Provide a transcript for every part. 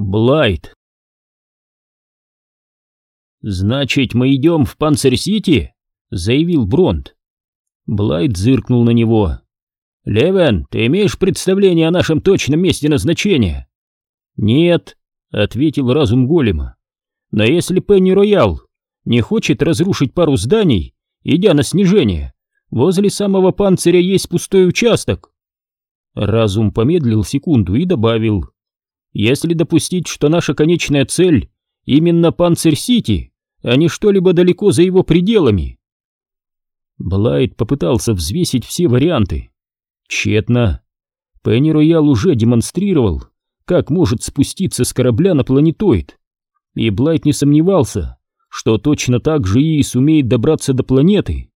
Блайт. «Значит, мы идем в Панцирь-Сити?» — заявил Бронт. Блайт зыркнул на него. «Левен, ты имеешь представление о нашем точном месте назначения?» «Нет», — ответил разум голема. «Но если Пенни Роял не хочет разрушить пару зданий, идя на снижение, возле самого панциря есть пустой участок». Разум помедлил секунду и добавил. «Если допустить, что наша конечная цель именно Панцирь-Сити, а не что-либо далеко за его пределами». Блайт попытался взвесить все варианты. Тщетно. Пенни Роял уже демонстрировал, как может спуститься с корабля на планетоид. И Блайт не сомневался, что точно так же и сумеет добраться до планеты.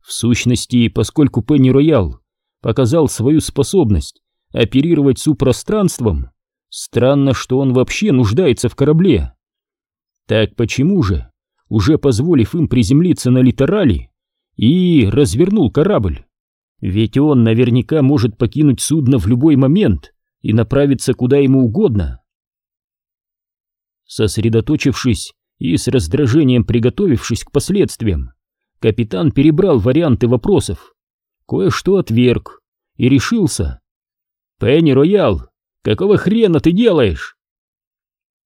В сущности, поскольку Пенни Роял показал свою способность оперировать сублпространством, странно, что он вообще нуждается в корабле. Так почему же, уже позволив им приземлиться на литерали, и развернул корабль? Ведь он наверняка может покинуть судно в любой момент и направиться куда ему угодно. Сосредоточившись и с раздражением приготовившись к последствиям, капитан перебрал варианты вопросов, кое-что отверг и решился. «Пенни Роял, какого хрена ты делаешь?»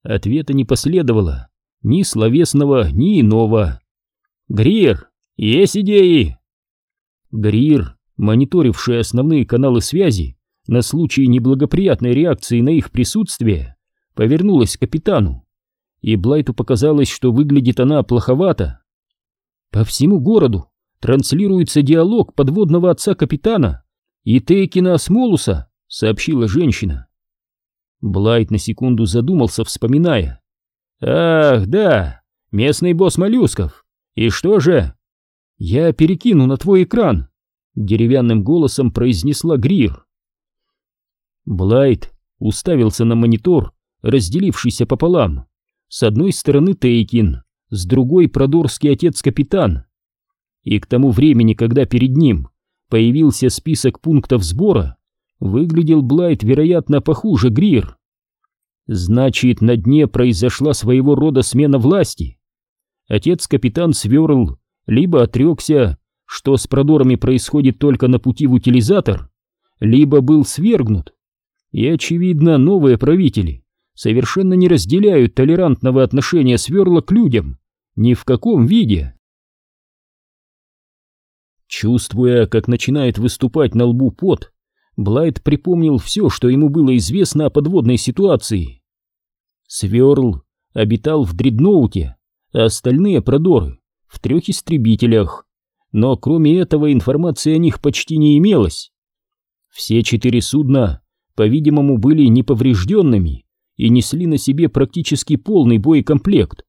Ответа не последовало, ни словесного, ни иного. «Грир, есть идеи?» Грир, мониторивший основные каналы связи на случай неблагоприятной реакции на их присутствие, повернулась к капитану, и Блайту показалось, что выглядит она плоховато. По всему городу транслируется диалог подводного отца капитана и Тейкина Смолуса, сообщила женщина. Блайт на секунду задумался, вспоминая. Ах, да, местный босс моллюсков. И что же? Я перекину на твой экран, деревянным голосом произнесла Грир. Блайт уставился на монитор, разделившийся пополам. С одной стороны Тейкин, с другой продорский отец-капитан. И к тому времени, когда перед ним появился список пунктов сбора, выглядел Блайт, вероятно, похуже Грир. Значит, на дне произошла своего рода смена власти. Отец-капитан Сверл либо отрекся, что с продорами происходит только на пути в утилизатор, либо был свергнут. И, очевидно, новые правители совершенно не разделяют толерантного отношения Сверла к людям, ни в каком виде. Чувствуя, как начинает выступать на лбу пот, Блайт припомнил все, что ему было известно о подводной ситуации. Сверл обитал в дредноуте, а остальные продоры — в трех истребителях, но кроме этого информации о них почти не имелось. Все четыре судна, по-видимому, были неповрежденными и несли на себе практически полный боекомплект,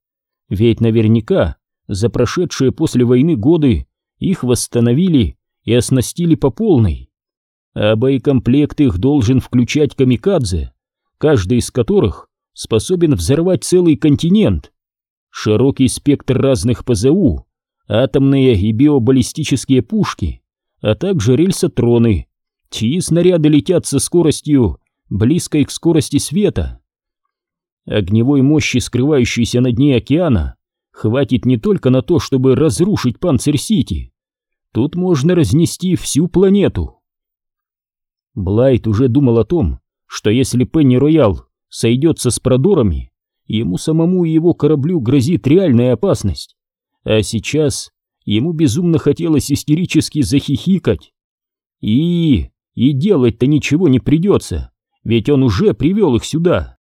ведь наверняка за прошедшие после войны годы их восстановили и оснастили по полной. А боекомплект их должен включать камикадзе, каждый из которых способен взорвать целый континент. Широкий спектр разных ПЗУ, атомные и биобаллистические пушки, а также рельсотроны, чьи снаряды летят со скоростью, близкой к скорости света. Огневой мощи, скрывающейся на дне океана, хватит не только на то, чтобы разрушить Панцирь-Сити. Тут можно разнести всю планету. Блайт уже думал о том, что если Пенни Роял сойдется с продорами, ему самому и его кораблю грозит реальная опасность. А сейчас ему безумно хотелось истерически захихикать. И... и делать-то ничего не придется, ведь он уже привел их сюда.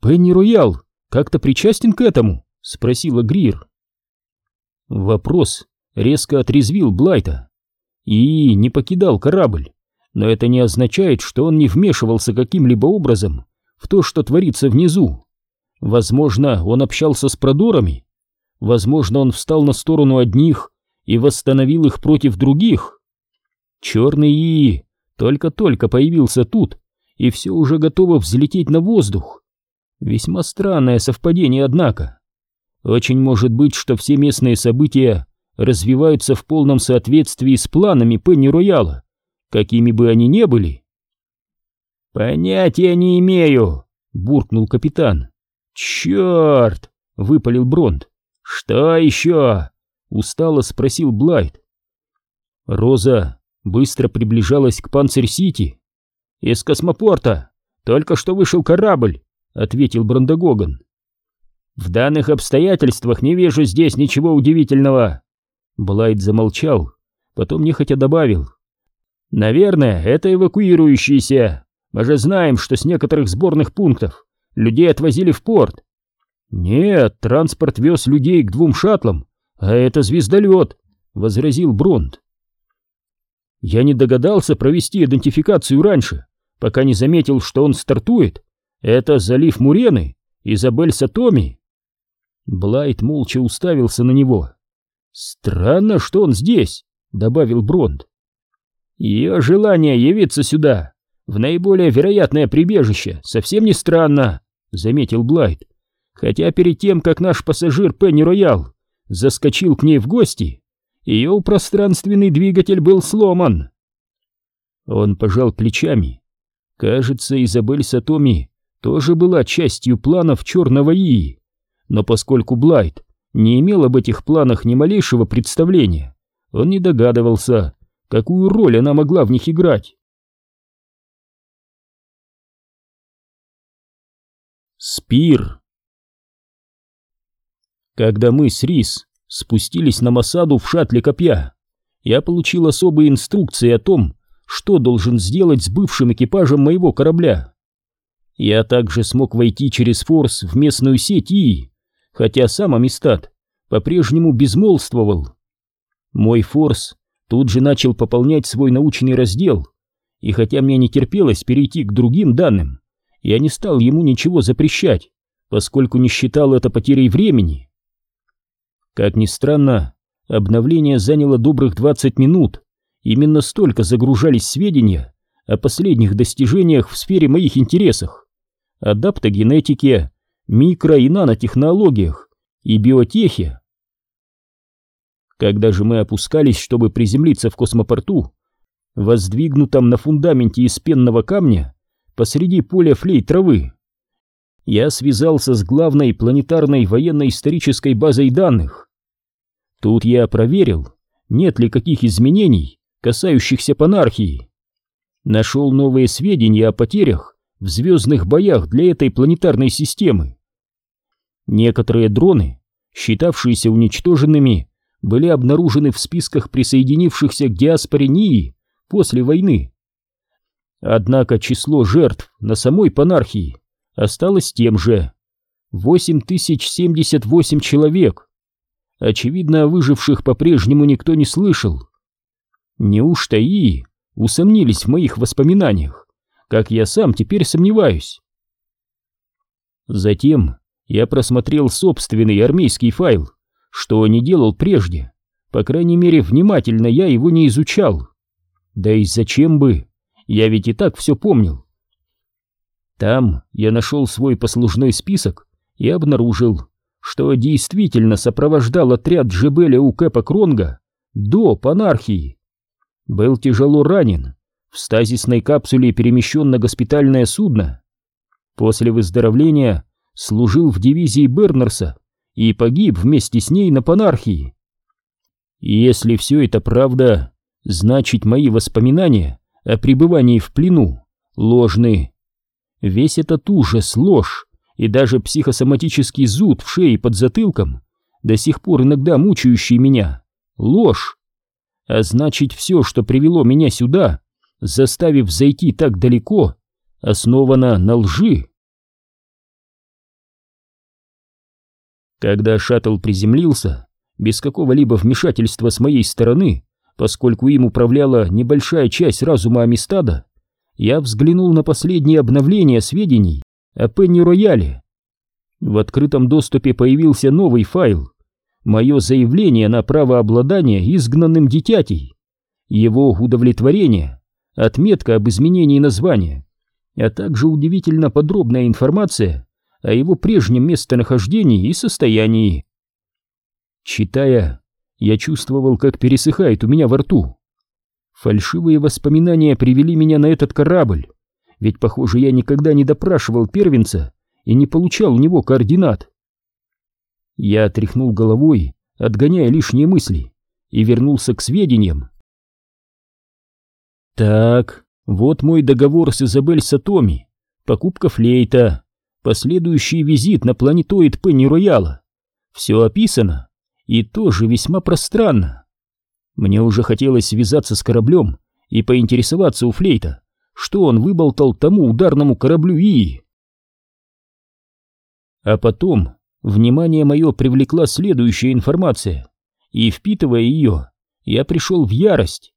«Пенни Роял как-то причастен к этому?» — спросила Грир. Вопрос резко отрезвил Блайта. И не покидал корабль, но это не означает, что он не вмешивался каким-либо образом в то, что творится внизу. Возможно, он общался с продорами, возможно, он встал на сторону одних и восстановил их против других. Черный И только-только появился тут, и все уже готово взлететь на воздух. Весьма странное совпадение, однако. Очень может быть, что все местные события развиваются в полном соответствии с планами Пенни Рояла, какими бы они ни были. «Понятия не имею», — буркнул капитан. «Черт!» — выпалил Бронт. «Что еще?» — устало спросил Блайт. Роза быстро приближалась к Панцирь-Сити. «Из космопорта! Только что вышел корабль!» — ответил Брандагоган. «В данных обстоятельствах не вижу здесь ничего удивительного!» Блайт замолчал, потом нехотя добавил. «Наверное, это эвакуирующиеся. Мы же знаем, что с некоторых сборных пунктов людей отвозили в порт. Нет, транспорт вез людей к двум шаттлам, а это звездолет», — возразил Бронт. Я не догадался провести идентификацию раньше, пока не заметил, что он стартует. Это залив Мурены, Изабель Сатоми. Блайт молча уставился на него. «Странно, что он здесь», — добавил Бронд. «Ее желание явиться сюда, в наиболее вероятное прибежище, совсем не странно», — заметил Блайт. «Хотя перед тем, как наш пассажир Пенни Роял заскочил к ней в гости, ее пространственный двигатель был сломан. Он пожал плечами. Кажется, Изабель Сатоми тоже была частью планов черного Ии. Но поскольку Блайт не имел об этих планах ни малейшего представления, он не догадывался, какую роль она могла в них играть. Спир Когда мы с Рис спустились на Масаду в шаттле копья. Я получил особые инструкции о том, что должен сделать с бывшим экипажем моего корабля. Я также смог войти через форс в местную сеть И, хотя сам Амистад по-прежнему безмолвствовал. Мой форс тут же начал пополнять свой научный раздел, и хотя мне не терпелось перейти к другим данным, я не стал ему ничего запрещать, поскольку не считал это потерей времени. Как ни странно, обновление заняло добрых 20 минут. Именно столько загружались сведения о последних достижениях в сфере моих интересов. Адаптогенетике, микро- и нанотехнологиях и биотехе. Когда же мы опускались, чтобы приземлиться в космопорту, воздвигнутом на фундаменте из пенного камня посреди поля флей травы, я связался с главной планетарной военно-исторической базой данных. Тут я проверил, нет ли каких изменений, касающихся панархии. Нашел новые сведения о потерях в звездных боях для этой планетарной системы. Некоторые дроны, считавшиеся уничтоженными, были обнаружены в списках присоединившихся к диаспоре НИИ после войны. Однако число жертв на самой панархии осталось тем же — 8078 человек. Очевидно, о выживших по-прежнему никто не слышал. Неужто и усомнились в моих воспоминаниях, как я сам теперь сомневаюсь? Затем я просмотрел собственный армейский файл, что не делал прежде. По крайней мере, внимательно я его не изучал. Да и зачем бы? Я ведь и так все помнил. Там я нашел свой послужной список и обнаружил, что действительно сопровождал отряд Джебеля у Кэпа Кронга до панархии. Был тяжело ранен, в стазисной капсуле перемещен на госпитальное судно. После выздоровления служил в дивизии Бернерса и погиб вместе с ней на панархии. И если все это правда, значит мои воспоминания о пребывании в плену ложны. Весь этот ужас, ложь, и даже психосоматический зуд в шее под затылком, до сих пор иногда мучающий меня, ложь. А значит, все, что привело меня сюда, заставив зайти так далеко, основано на лжи. Когда шаттл приземлился, без какого-либо вмешательства с моей стороны, поскольку им управляла небольшая часть разума Амистада, я взглянул на последние обновления сведений о Пенни-Рояле. В открытом доступе появился новый файл. Мое заявление на право обладания изгнанным дитятей. Его удовлетворение, отметка об изменении названия, а также удивительно подробная информация о его прежнем местонахождении и состоянии. Читая, я чувствовал, как пересыхает у меня во рту. Фальшивые воспоминания привели меня на этот корабль, ведь, похоже, я никогда не допрашивал первенца и не получал у него координат. Я тряхнул головой, отгоняя лишние мысли, и вернулся к сведениям. Так, вот мой договор с Изабель Сатоми, покупка флейта, последующий визит на планетоид Пенни Рояла. Все описано, и тоже весьма пространно. Мне уже хотелось связаться с кораблем и поинтересоваться у флейта, что он выболтал тому ударному кораблю И. А потом внимание мое привлекла следующая информация, и, впитывая ее, я пришел в ярость.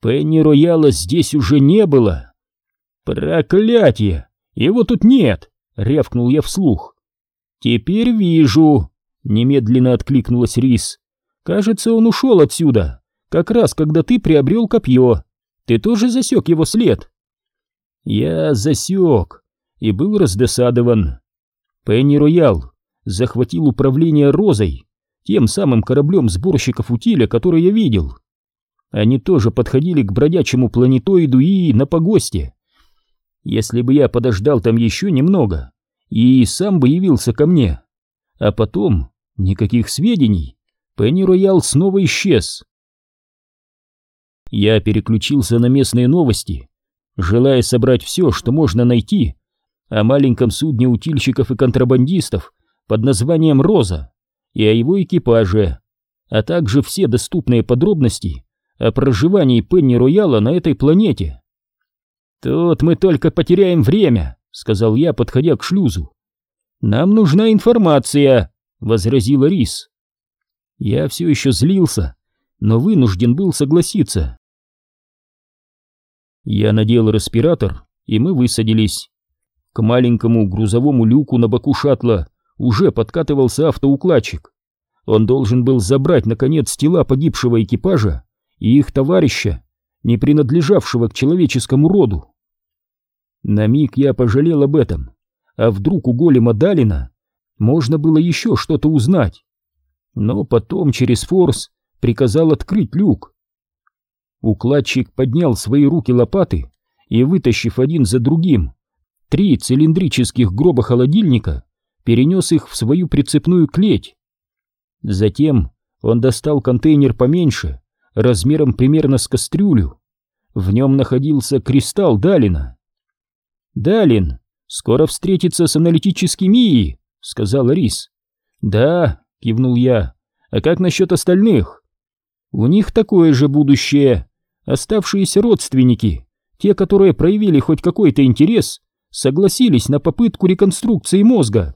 Пенни Рояла здесь уже не было. Проклятие! Его тут нет! Рявкнул я вслух. Теперь вижу! Немедленно откликнулась Рис. Кажется, он ушел отсюда, как раз когда ты приобрел копье. Ты тоже засек его след? Я засек и был раздосадован. Пенни Роял захватил управление Розой, тем самым кораблем сборщиков утиля, который я видел. Они тоже подходили к бродячему планетоиду и на погосте. Если бы я подождал там еще немного, и сам бы явился ко мне. А потом никаких сведений. Пенни Роял снова исчез. Я переключился на местные новости, желая собрать все, что можно найти о маленьком судне утильщиков и контрабандистов под названием «Роза» и о его экипаже, а также все доступные подробности о проживании Пенни Рояла на этой планете. «Тут мы только потеряем время», — сказал я, подходя к шлюзу. «Нам нужна информация», — возразила Рис. Я все еще злился, но вынужден был согласиться. Я надел респиратор, и мы высадились. К маленькому грузовому люку на боку шаттла уже подкатывался автоукладчик. Он должен был забрать, наконец, тела погибшего экипажа и их товарища, не принадлежавшего к человеческому роду. На миг я пожалел об этом, а вдруг у голема Далина можно было еще что-то узнать. Но потом через форс приказал открыть люк. Укладчик поднял свои руки лопаты и, вытащив один за другим три цилиндрических гроба холодильника, перенес их в свою прицепную клеть. Затем он достал контейнер поменьше, размером примерно с кастрюлю. В нем находился кристалл Далина. «Далин, скоро встретится с аналитическим ИИ», — сказал Рис. «Да», — кивнул я, — «а как насчет остальных?» «У них такое же будущее. Оставшиеся родственники, те, которые проявили хоть какой-то интерес, согласились на попытку реконструкции мозга».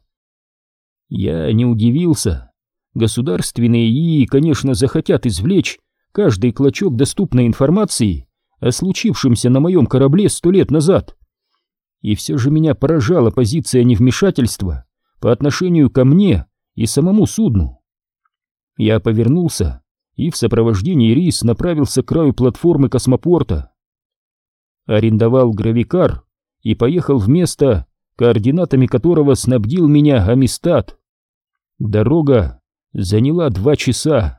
Я не удивился. Государственные ИИ, конечно, захотят извлечь каждый клочок доступной информации о случившемся на моем корабле сто лет назад. И все же меня поражала позиция невмешательства по отношению ко мне и самому судну. Я повернулся и в сопровождении Рис направился к краю платформы космопорта. Арендовал гравикар и поехал в место, координатами которого снабдил меня Амистад. Дорога заняла два часа.